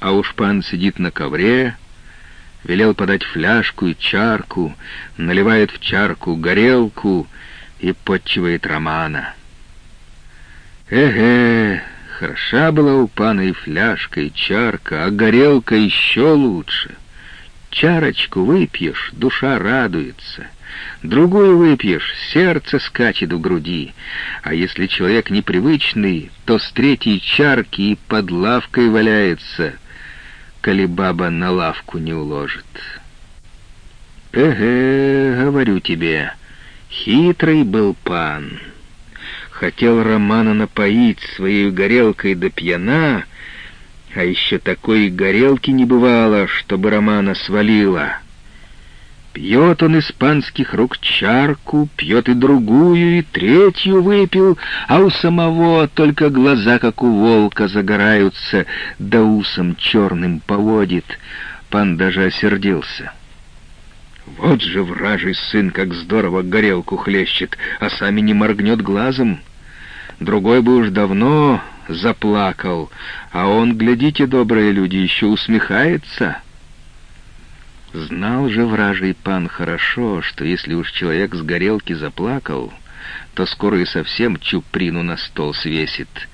А уж пан сидит на ковре, велел подать фляжку и чарку, наливает в чарку горелку и подчивает романа. Эге, хороша была у пана и фляжка, и чарка, а горелка еще лучше. Чарочку выпьешь, душа радуется. Другую выпьешь, сердце скачет в груди. А если человек непривычный, то с третьей чарки и под лавкой валяется, коли баба на лавку не уложит. Эге, говорю тебе, хитрый был пан. Хотел Романа напоить своей горелкой до пьяна, а еще такой горелки не бывало, чтобы Романа свалила. Пьет он испанских рук чарку, пьет и другую, и третью выпил, а у самого только глаза, как у волка, загораются, да усом черным поводит. Пан даже осердился. Вот же вражий сын, как здорово горелку хлещет, а сами не моргнет глазом. Другой бы уж давно заплакал, а он, глядите, добрые люди, еще усмехается». Знал же вражий пан хорошо, что если уж человек с горелки заплакал, то скоро и совсем чуприну на стол свесит.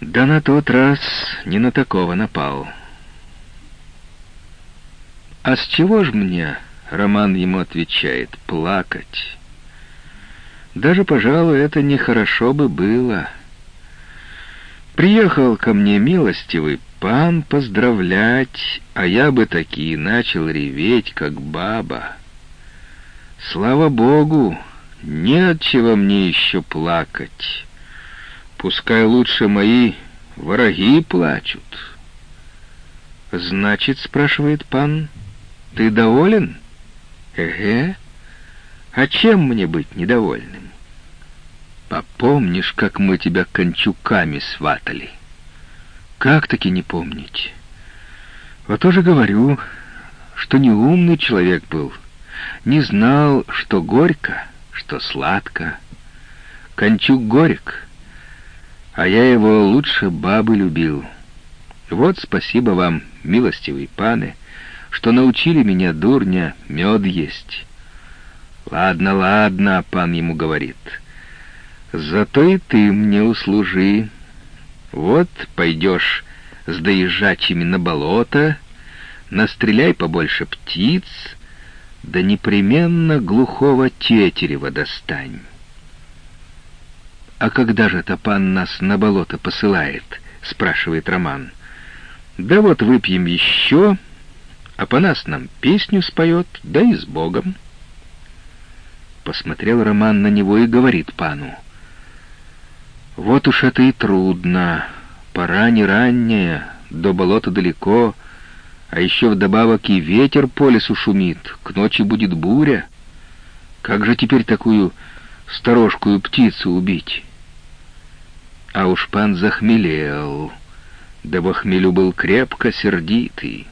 Да на тот раз не на такого напал. «А с чего ж мне?» — Роман ему отвечает. «Плакать. Даже, пожалуй, это нехорошо бы было». Приехал ко мне милостивый пан поздравлять, а я бы таки начал реветь, как баба. Слава Богу, не чего мне еще плакать. Пускай лучше мои враги плачут. Значит, спрашивает пан, ты доволен? Эге, а чем мне быть недовольным? Попомнишь, как мы тебя кончуками сватали? Как таки не помнить? Вот тоже говорю, что неумный человек был. Не знал, что горько, что сладко. Кончук горек, а я его лучше бабы любил. Вот спасибо вам, милостивые паны, что научили меня, дурня, мед есть. Ладно, ладно, пан ему говорит — Зато и ты мне услужи. Вот пойдешь с доезжачими на болото, настреляй побольше птиц, да непременно глухого тетерева достань. «А когда же Топан нас на болото посылает?» — спрашивает Роман. «Да вот выпьем еще, а по нас нам песню споет, да и с Богом». Посмотрел Роман на него и говорит пану. Вот уж это и трудно. Пора не ранняя, до болота далеко, а еще вдобавок и ветер по лесу шумит, к ночи будет буря. Как же теперь такую сторожкую птицу убить? А уж пан захмелел, да во хмелю был крепко сердитый.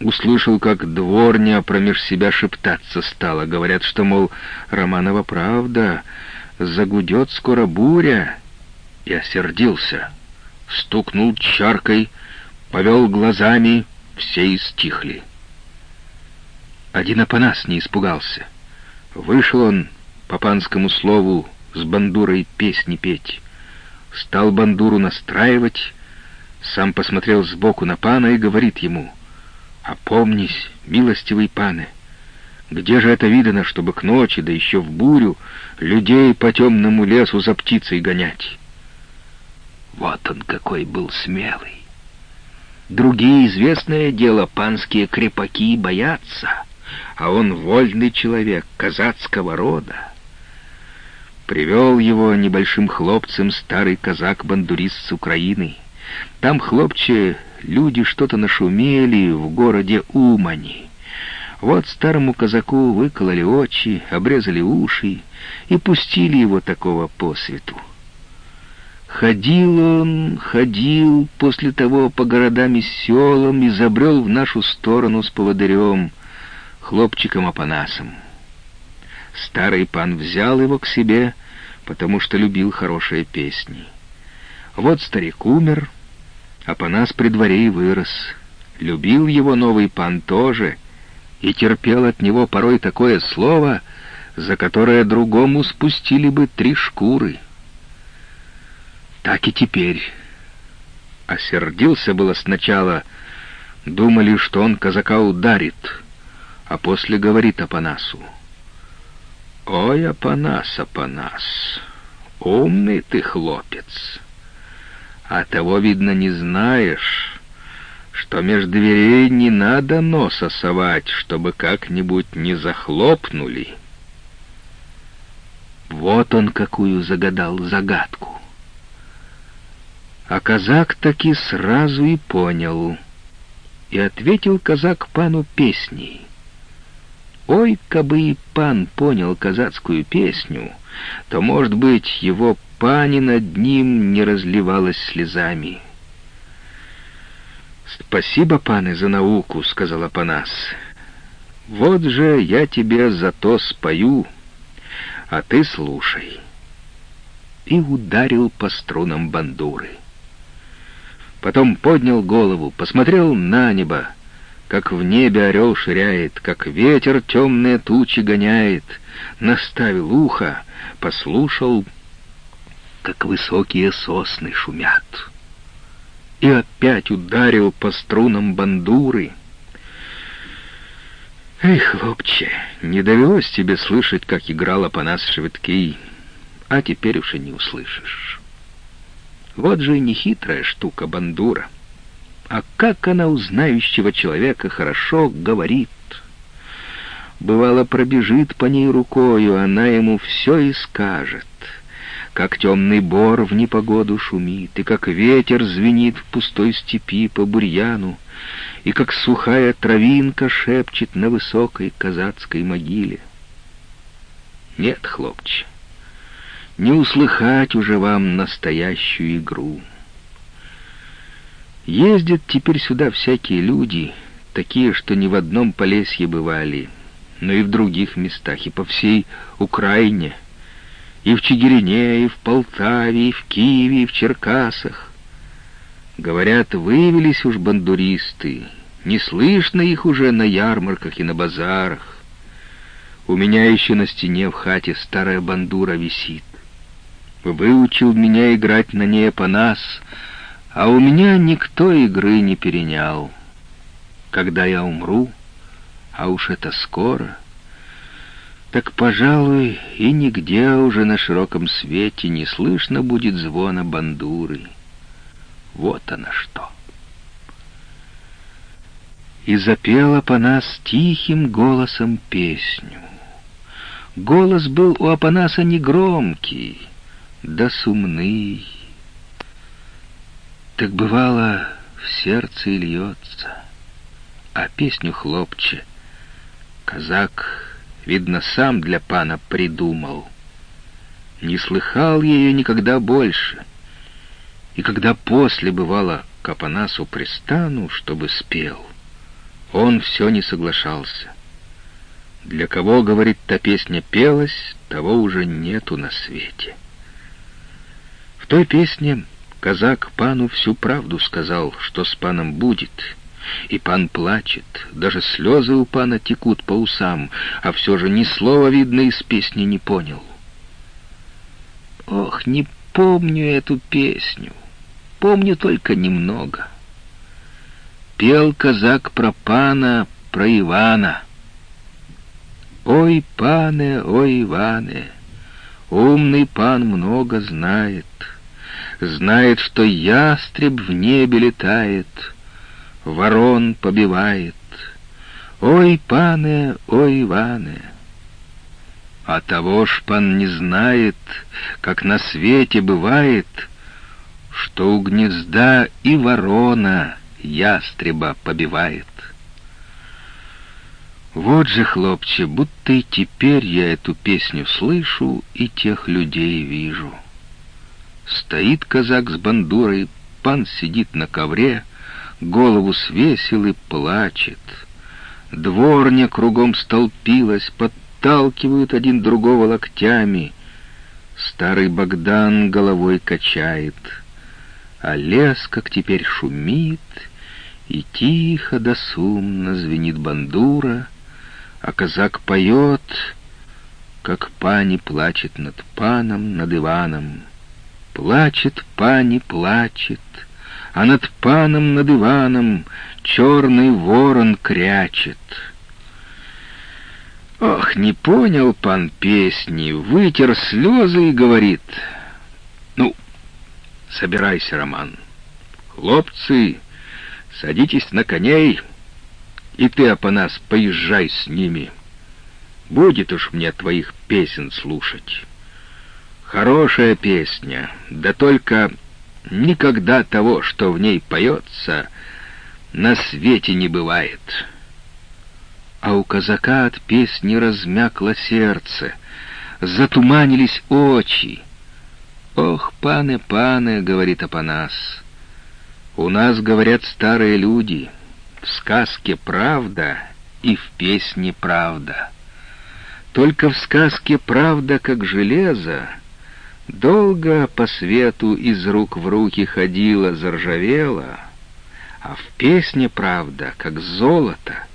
Услышал, как дворня промеж себя шептаться стала. Говорят, что, мол, Романова правда, загудет скоро буря, и осердился. Стукнул чаркой, повел глазами, все и стихли. Один Апанас не испугался. Вышел он, по панскому слову, с бандурой песни петь. Стал бандуру настраивать, сам посмотрел сбоку на пана и говорит ему, «Опомнись, милостивый паны, где же это видано, чтобы к ночи, да еще в бурю, людей по темному лесу за птицей гонять?» Вот он какой был смелый. Другие, известное дело, панские крепаки боятся, а он вольный человек, казацкого рода. Привел его небольшим хлопцем старый казак-бандурист с Украины. Там, хлопче, люди что-то нашумели в городе Умани. Вот старому казаку выкололи очи, обрезали уши и пустили его такого по свету. Ходил он, ходил после того по городам и селам и забрел в нашу сторону с поводырем, хлопчиком Апанасом. Старый пан взял его к себе, потому что любил хорошие песни. Вот старик умер, Апанас при дворе и вырос. Любил его новый пан тоже и терпел от него порой такое слово, за которое другому спустили бы три шкуры. Так и теперь. Осердился было сначала, думали, что он казака ударит, а после говорит Апанасу. «Ой, Апанас, Апанас, умный ты хлопец, а того, видно, не знаешь» что между дверей не надо носа совать, чтобы как-нибудь не захлопнули. Вот он какую загадал загадку. А казак таки сразу и понял. И ответил казак пану песней. Ой, кабы и пан понял казацкую песню, то, может быть, его пани над ним не разливалась слезами. «Спасибо, паны, за науку», — сказал Апанас. «Вот же я тебе зато спою, а ты слушай». И ударил по струнам бандуры. Потом поднял голову, посмотрел на небо, как в небе орел ширяет, как ветер темные тучи гоняет, наставил ухо, послушал, как высокие сосны шумят и опять ударил по струнам бандуры. Эй, хлопче, не довелось тебе слышать, как играла по нас швидкий, а теперь уж и не услышишь. Вот же нехитрая штука бандура. А как она у знающего человека хорошо говорит. Бывало, пробежит по ней рукою, она ему все и скажет как темный бор в непогоду шумит, и как ветер звенит в пустой степи по бурьяну, и как сухая травинка шепчет на высокой казацкой могиле. Нет, хлопче, не услыхать уже вам настоящую игру. Ездят теперь сюда всякие люди, такие, что ни в одном Полесье бывали, но и в других местах, и по всей Украине — и в Чигирине, и в Полтаве, и в Киеве, и в Черкасах. Говорят, вывелись уж бандуристы, не слышно их уже на ярмарках и на базарах. У меня еще на стене в хате старая бандура висит. Выучил меня играть на ней по нас, а у меня никто игры не перенял. Когда я умру, а уж это скоро — так, пожалуй, и нигде уже на широком свете не слышно будет звона бандуры. Вот она что. И запела по нас тихим голосом песню. Голос был у Апанаса негромкий, да сумный. Так бывало, в сердце и льется, а песню хлопче казак Видно, сам для пана придумал. Не слыхал ее никогда больше. И когда после бывало к Апанасу пристану, чтобы спел, он все не соглашался. Для кого, говорит, та песня пелась, того уже нету на свете. Той песне казак пану всю правду сказал, что с паном будет — и пан плачет, даже слезы у пана текут по усам, а все же ни слова, видно, из песни не понял. Ох, не помню эту песню, помню только немного. Пел казак про пана, про Ивана. Ой, пане, ой, Иване, умный пан много знает, знает, что ястреб в небе летает — ворон побивает. Ой, пане, ой, Иване! А того ж пан не знает, как на свете бывает, что у гнезда и ворона ястреба побивает. Вот же, хлопче, будто и теперь я эту песню слышу и тех людей вижу. Стоит казак с бандурой, пан сидит на ковре, голову свесил и плачет. Дворня кругом столпилась, подталкивают один другого локтями. Старый Богдан головой качает. А лес, как теперь, шумит, и тихо да сумно звенит бандура, а казак поет, как пани плачет над паном, над Иваном. Плачет пани, плачет, а над паном, над Иваном черный ворон крячет. Ох, не понял пан песни, вытер слезы и говорит, «Ну, собирайся, Роман. Хлопцы, садитесь на коней, и ты, Апанас, поезжай с ними. Будет уж мне твоих песен слушать. Хорошая песня, да только никогда того, что в ней поется, на свете не бывает» а у казака от песни размякло сердце, затуманились очи. «Ох, пане, пане!» — говорит Апанас. «У нас, говорят старые люди, в сказке правда и в песне правда. Только в сказке правда, как железо, долго по свету из рук в руки ходила, заржавела, а в песне правда, как золото,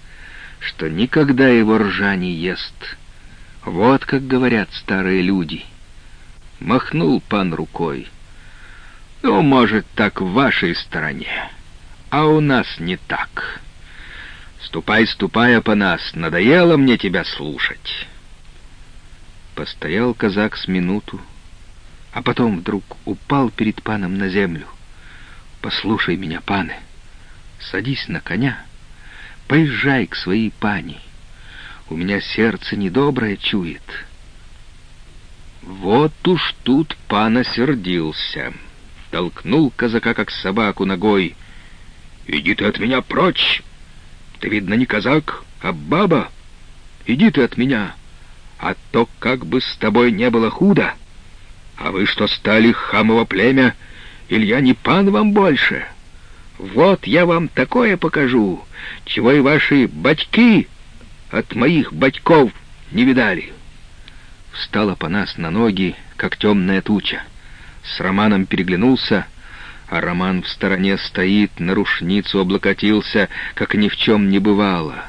что никогда его ржа не ест. Вот как говорят старые люди. Махнул пан рукой. Ну, может, так в вашей стороне, а у нас не так. Ступай, ступай, по нас, надоело мне тебя слушать. Постоял казак с минуту, а потом вдруг упал перед паном на землю. «Послушай меня, паны, садись на коня» Поезжай к своей пани. У меня сердце недоброе чует. Вот уж тут пан осердился. Толкнул казака, как собаку, ногой. «Иди ты от меня прочь! Ты, видно, не казак, а баба. Иди ты от меня, а то как бы с тобой не было худо. А вы что стали, хамово племя, Илья не пан вам больше?» Вот я вам такое покажу, чего и ваши батьки от моих батьков не видали. Встала по нас на ноги, как темная туча. С Романом переглянулся, а Роман в стороне стоит, на рушницу облокотился, как ни в чем не бывало.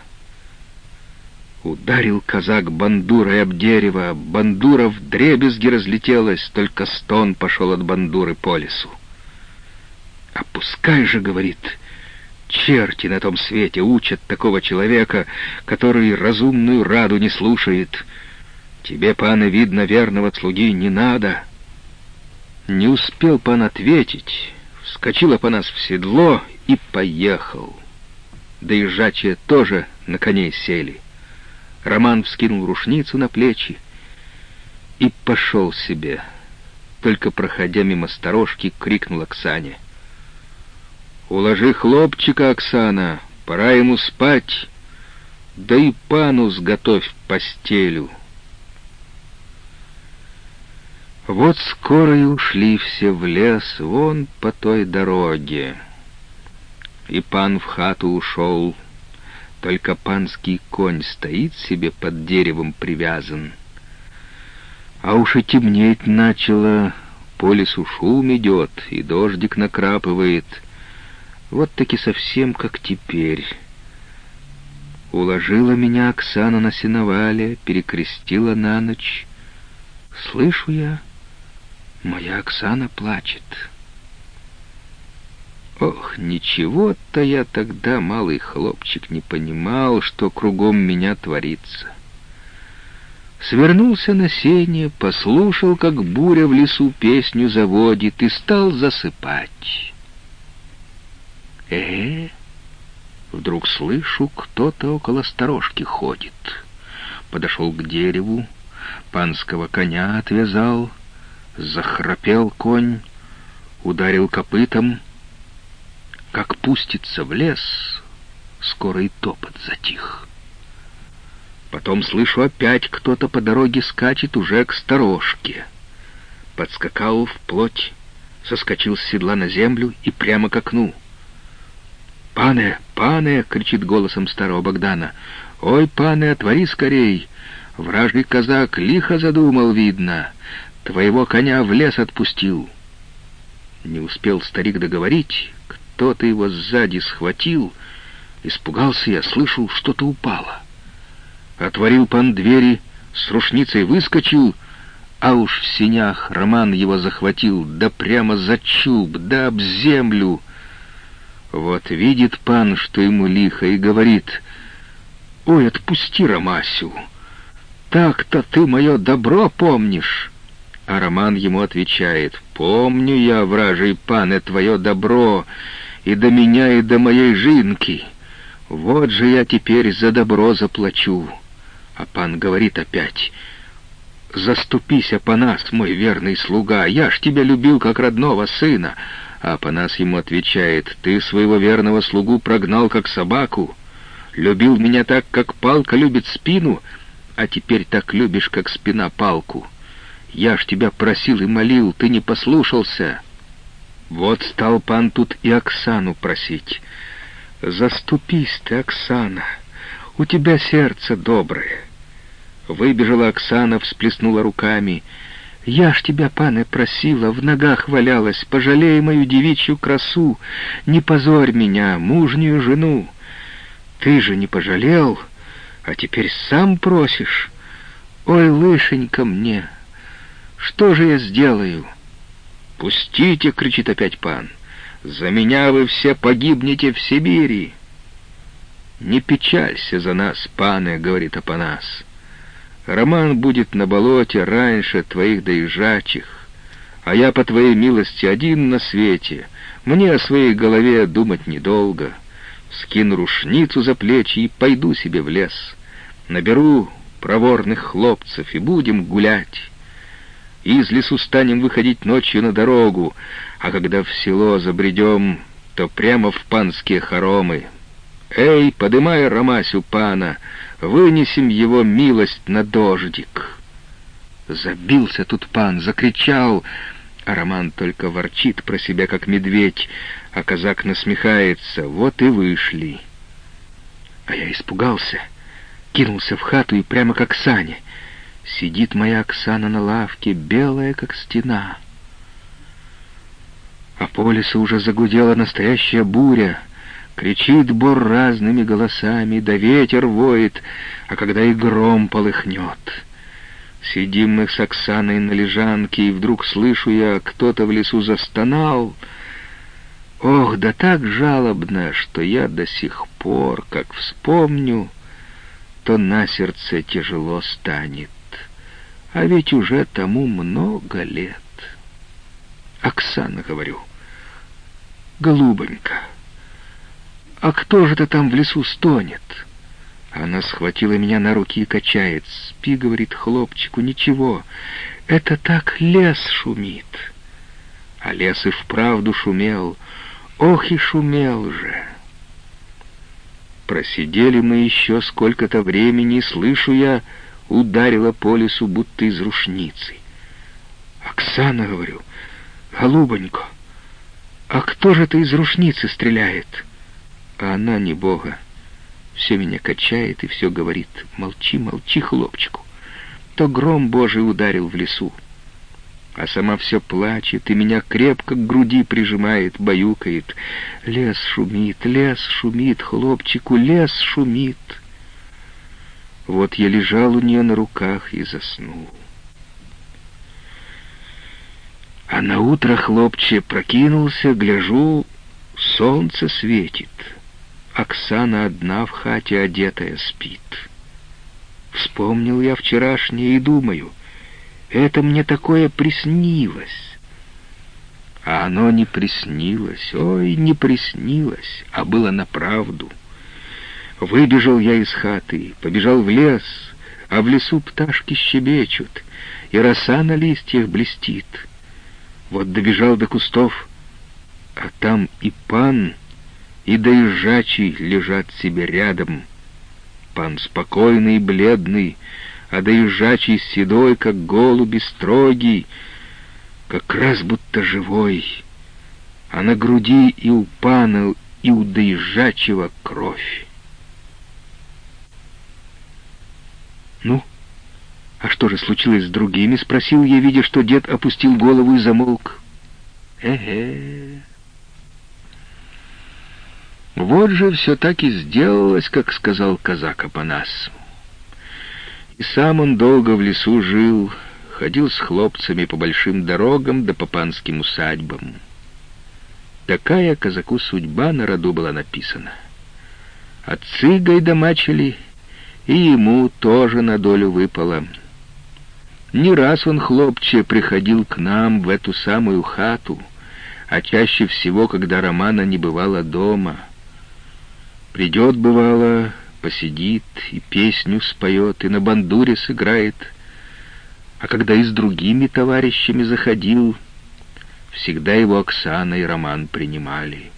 Ударил казак бандурой об дерево, бандура в дребезги разлетелась, только стон пошел от бандуры по лесу. «Опускай же», — говорит, — «черти на том свете учат такого человека, который разумную раду не слушает. Тебе, пан, видно, верного слуги не надо». Не успел пан ответить, вскочила по нас в седло и поехал. Доезжачие тоже на коней сели. Роман вскинул рушницу на плечи и пошел себе. Только проходя мимо сторожки, крикнул Оксане. Уложи хлопчика, Оксана, пора ему спать. Да и пану сготовь постелю. Вот скоро и ушли все в лес, вон по той дороге. И пан в хату ушел, только панский конь стоит себе под деревом привязан. А уж и темнеть начало, по лесу шум идет, и дождик накрапывает — вот таки совсем как теперь. Уложила меня Оксана на сеновале, перекрестила на ночь. Слышу я, моя Оксана плачет. Ох, ничего-то я тогда, малый хлопчик, не понимал, что кругом меня творится. Свернулся на сене, послушал, как буря в лесу песню заводит, и стал засыпать э Вдруг слышу, кто-то около сторожки ходит. Подошел к дереву, панского коня отвязал, захрапел конь, ударил копытом. Как пустится в лес, скоро и топот затих. Потом слышу, опять кто-то по дороге скачет уже к сторожке. Подскакал вплоть, соскочил с седла на землю и прямо к окну — «Пане, пане!» — кричит голосом старого Богдана. «Ой, пане, отвори скорей! Вражий казак лихо задумал, видно. Твоего коня в лес отпустил». Не успел старик договорить, кто-то его сзади схватил. Испугался я, слышал, что-то упало. Отворил пан двери, с рушницей выскочил, а уж в синях Роман его захватил, да прямо за чуб, да об землю. Вот видит пан, что ему лихо, и говорит, «Ой, отпусти Ромасю! Так-то ты мое добро помнишь!» А Роман ему отвечает, «Помню я, вражий пан, и твое добро, и до меня, и до моей жинки. Вот же я теперь за добро заплачу». А пан говорит опять, «Заступись, Апанас, мой верный слуга, я ж тебя любил, как родного сына». А Апанас ему отвечает, «Ты своего верного слугу прогнал, как собаку, любил меня так, как палка любит спину, а теперь так любишь, как спина палку». Я ж тебя просил и молил, ты не послушался. Вот стал пан тут и Оксану просить. Заступись ты, Оксана, у тебя сердце доброе. Выбежала Оксана, всплеснула руками. «Я ж тебя, пане, просила, в ногах валялась, пожалей мою девичью красу, не позорь меня, мужнюю жену. Ты же не пожалел, а теперь сам просишь. Ой, лышенька мне, что же я сделаю?» «Пустите!» — кричит опять пан. «За меня вы все погибнете в Сибири!» «Не печалься за нас, пане!» — говорит Апанас. «Роман будет на болоте раньше твоих доезжачих, а я, по твоей милости, один на свете. Мне о своей голове думать недолго. Скину рушницу за плечи и пойду себе в лес. Наберу проворных хлопцев и будем гулять» из лесу станем выходить ночью на дорогу, а когда в село забредем, то прямо в панские хоромы. Эй, подымай Ромасю пана, вынесем его милость на дождик. Забился тут пан, закричал, а Роман только ворчит про себя, как медведь, а казак насмехается, вот и вышли. А я испугался, кинулся в хату и прямо как Саня — Сидит моя Оксана на лавке, белая, как стена. А по лесу уже загудела настоящая буря. Кричит бор разными голосами, да ветер воет, а когда и гром полыхнет. Сидим мы с Оксаной на лежанке, и вдруг слышу я, кто-то в лесу застонал. Ох, да так жалобно, что я до сих пор, как вспомню, то на сердце тяжело станет. А ведь уже тому много лет. Оксана, говорю, голубонька, а кто же это там в лесу стонет? Она схватила меня на руки и качает. Спи, говорит хлопчику, ничего, это так лес шумит. А лес и вправду шумел, ох и шумел же. Просидели мы еще сколько-то времени, слышу я, ударила по лесу, будто из рушницы. «Оксана, — говорю, — голубонько, а кто же это из рушницы стреляет?» А она не бога. Все меня качает и все говорит. «Молчи, молчи, хлопчику». То гром Божий ударил в лесу. А сама все плачет и меня крепко к груди прижимает, баюкает. Лес шумит, лес шумит, хлопчику, лес шумит. Вот я лежал у нее на руках и заснул. А на утро хлопче прокинулся, гляжу, солнце светит. Оксана одна в хате одетая спит. Вспомнил я вчерашнее и думаю, это мне такое приснилось. А оно не приснилось, ой, не приснилось, а было на правду — Выбежал я из хаты, побежал в лес, а в лесу пташки щебечут, и роса на листьях блестит. Вот добежал до кустов, а там и пан, и доезжачий лежат себе рядом. Пан спокойный и бледный, а доезжачий седой, как голуби, строгий, как раз будто живой. А на груди и у пана, и у доезжачего кровь. «Ну, а что же случилось с другими?» — спросил я, видя, что дед опустил голову и замолк. Эге. Вот же все так и сделалось, как сказал казак Апанас. И сам он долго в лесу жил, ходил с хлопцами по большим дорогам да по панским усадьбам. Такая казаку судьба на роду была написана. Отцы гайдамачили, и ему тоже на долю выпало. Не раз он, хлопче, приходил к нам в эту самую хату, а чаще всего, когда Романа не бывало дома. Придет, бывало, посидит и песню споет, и на бандуре сыграет. А когда и с другими товарищами заходил, всегда его Оксана и Роман принимали.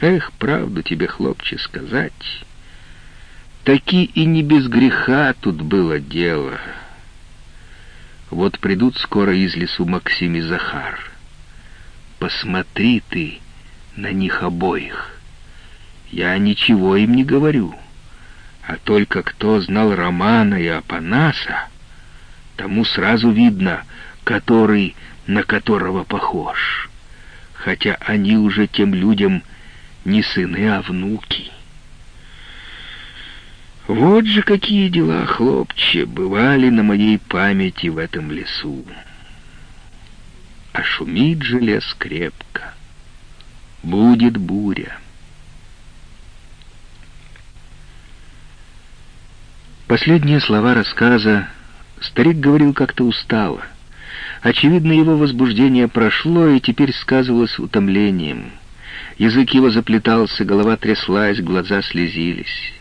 Эх, правду тебе, хлопче, сказать, таки и не без греха тут было дело. Вот придут скоро из лесу Максим и Захар. Посмотри ты на них обоих. Я ничего им не говорю, а только кто знал Романа и Апанаса, тому сразу видно, который на которого похож, хотя они уже тем людям не сыны, а внуки. Вот же какие дела, хлопче, бывали на моей памяти в этом лесу. А шумит же лес крепко. Будет буря. Последние слова рассказа старик говорил как-то устало. Очевидно, его возбуждение прошло и теперь сказывалось утомлением. Язык его заплетался, голова тряслась, глаза слезились.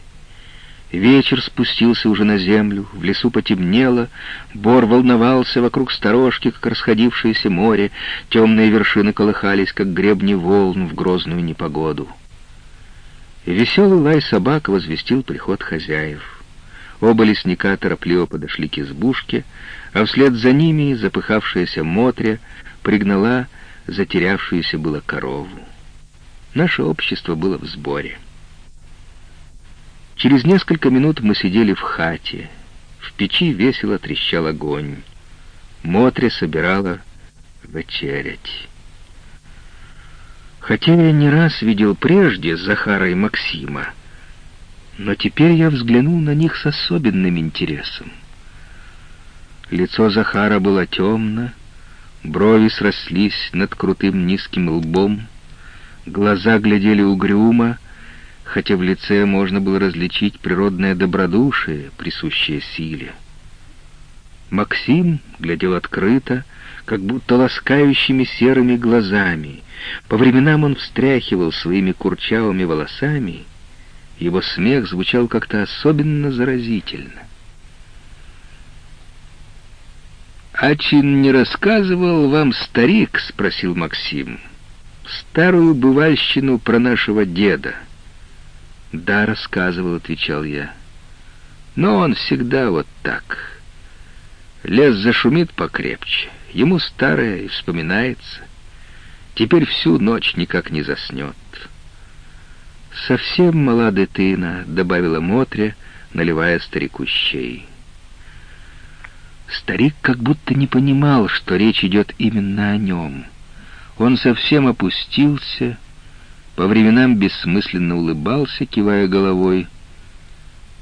Вечер спустился уже на землю, в лесу потемнело, бор волновался вокруг сторожки, как расходившееся море, темные вершины колыхались, как гребни волн в грозную непогоду. веселый лай собак возвестил приход хозяев. Оба лесника торопливо подошли к избушке, а вслед за ними запыхавшаяся Мотря пригнала затерявшуюся было корову. Наше общество было в сборе. Через несколько минут мы сидели в хате. В печи весело трещал огонь. Мотря собирала вечерять. Хотя я не раз видел прежде Захара и Максима, но теперь я взглянул на них с особенным интересом. Лицо Захара было темно, брови срослись над крутым низким лбом, Глаза глядели угрюмо, хотя в лице можно было различить природное добродушие, присущее силе. Максим глядел открыто, как будто ласкающими серыми глазами. По временам он встряхивал своими курчавыми волосами, его смех звучал как-то особенно заразительно. «Ачин не рассказывал вам старик?» — спросил Максим старую бывальщину про нашего деда. «Да, рассказывал», — отвечал я. «Но он всегда вот так. Лес зашумит покрепче, ему старое и вспоминается. Теперь всю ночь никак не заснет». «Совсем мала дитина», — добавила Мотря, наливая старику щей. Старик как будто не понимал, что речь идет именно о нем — он совсем опустился, по временам бессмысленно улыбался, кивая головой.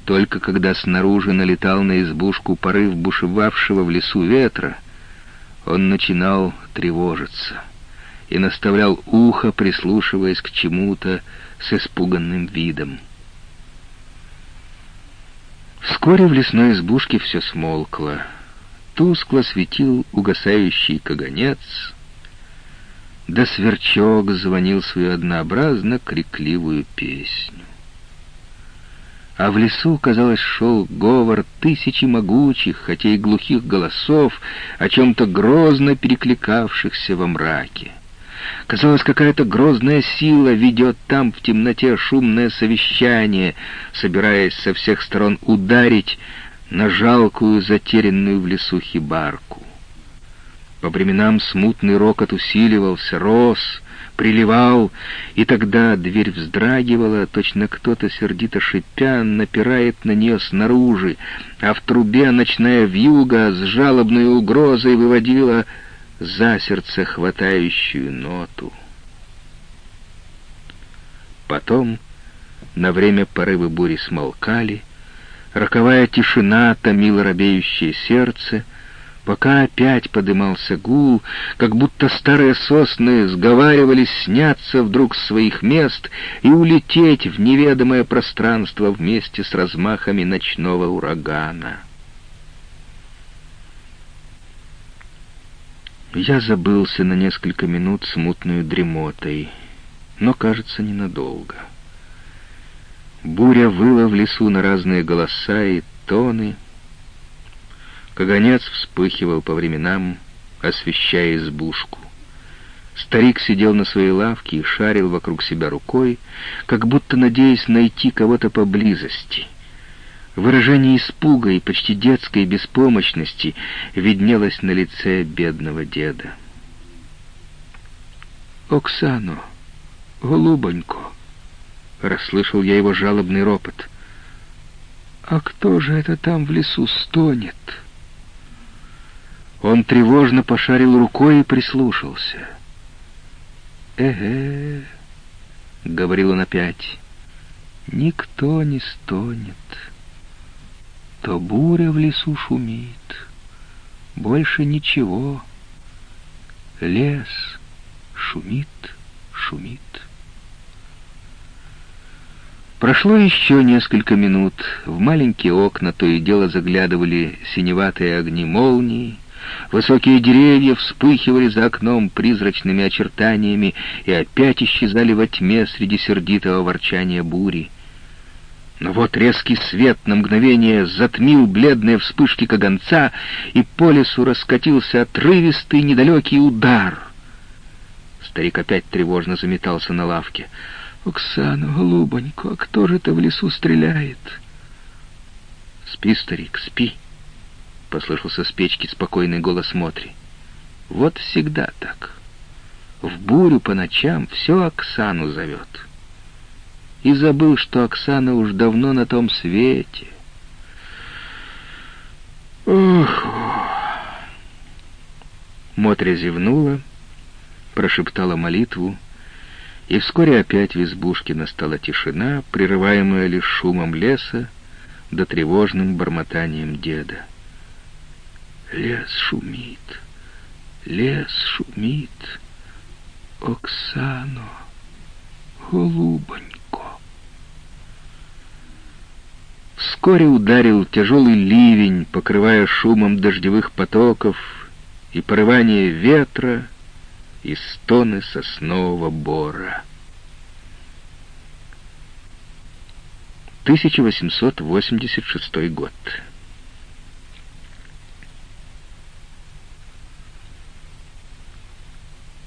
Только когда снаружи налетал на избушку порыв бушевавшего в лесу ветра, он начинал тревожиться и наставлял ухо, прислушиваясь к чему-то с испуганным видом. Вскоре в лесной избушке все смолкло. Тускло светил угасающий каганец — да сверчок звонил свою однообразно крикливую песню. А в лесу, казалось, шел говор тысячи могучих, хотя и глухих голосов, о чем-то грозно перекликавшихся во мраке. Казалось, какая-то грозная сила ведет там в темноте шумное совещание, собираясь со всех сторон ударить на жалкую затерянную в лесу хибарку. По временам смутный рокот усиливался, рос, приливал, и тогда дверь вздрагивала, точно кто-то сердито шипя напирает на нее снаружи, а в трубе ночная вьюга с жалобной угрозой выводила за сердце хватающую ноту. Потом, на время порывы бури смолкали, роковая тишина томила робеющее сердце — пока опять подымался гул, как будто старые сосны сговаривались сняться вдруг с своих мест и улететь в неведомое пространство вместе с размахами ночного урагана. Я забылся на несколько минут смутную дремотой, но, кажется, ненадолго. Буря выла в лесу на разные голоса и тоны — Каганец вспыхивал по временам, освещая избушку. Старик сидел на своей лавке и шарил вокруг себя рукой, как будто надеясь найти кого-то поблизости. Выражение испуга и почти детской беспомощности виднелось на лице бедного деда. «Оксано, голубонько!» — расслышал я его жалобный ропот. «А кто же это там в лесу стонет?» Он тревожно пошарил рукой и прислушался. «Эге», — говорил он опять, — «никто не стонет. То буря в лесу шумит, больше ничего. Лес шумит, шумит». Прошло еще несколько минут. В маленькие окна то и дело заглядывали синеватые огни молнии, Высокие деревья вспыхивали за окном призрачными очертаниями и опять исчезали во тьме среди сердитого ворчания бури. Но вот резкий свет на мгновение затмил бледные вспышки каганца, и по лесу раскатился отрывистый недалекий удар. Старик опять тревожно заметался на лавке. «Оксана, голубонько, а кто же это в лесу стреляет?» «Спи, старик, спи!» — послышался с печки спокойный голос Мотри. «Вот всегда так. В бурю по ночам все Оксану зовет. И забыл, что Оксана уж давно на том свете. Ох!» Мотря зевнула, прошептала молитву, и вскоре опять в избушке настала тишина, прерываемая лишь шумом леса да тревожным бормотанием деда. Лес шумит, лес шумит. Оксано, голубонько. Вскоре ударил тяжелый ливень, покрывая шумом дождевых потоков и порывание ветра, и стоны соснового бора. 1886 год.